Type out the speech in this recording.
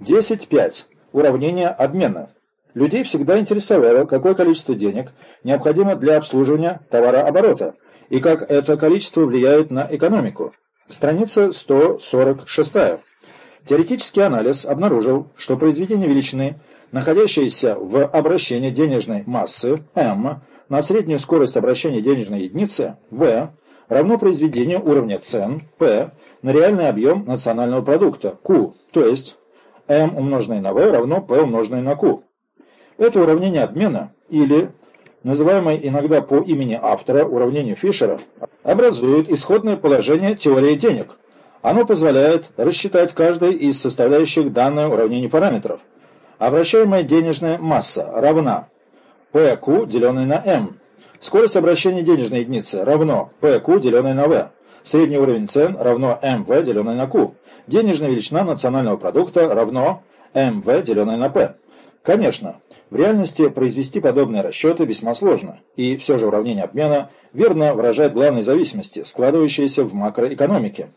10.5. Уравнение обмена. Людей всегда интересовало, какое количество денег необходимо для обслуживания товарооборота и как это количество влияет на экономику. Страница 146. Теоретический анализ обнаружил, что произведение величины, находящееся в обращении денежной массы m на среднюю скорость обращения денежной единицы v равно произведению уровня цен p на реальный объем национального продукта q, то есть m умноженное на v равно p умноженное на q. Это уравнение обмена, или называемое иногда по имени автора уравнение Фишера, образует исходное положение теории денег. Оно позволяет рассчитать каждый из составляющих данное уравнение параметров. Обращаемая денежная масса равна PQ, деленной на M. Скорость обращения денежной единицы равно PQ, деленной на V. Средний уровень цен равно MV, деленной на Q. Денежная величина национального продукта равно МВ, деленное на P. Конечно, в реальности произвести подобные расчеты весьма сложно, и все же уравнение обмена верно выражает главные зависимости, складывающиеся в макроэкономике.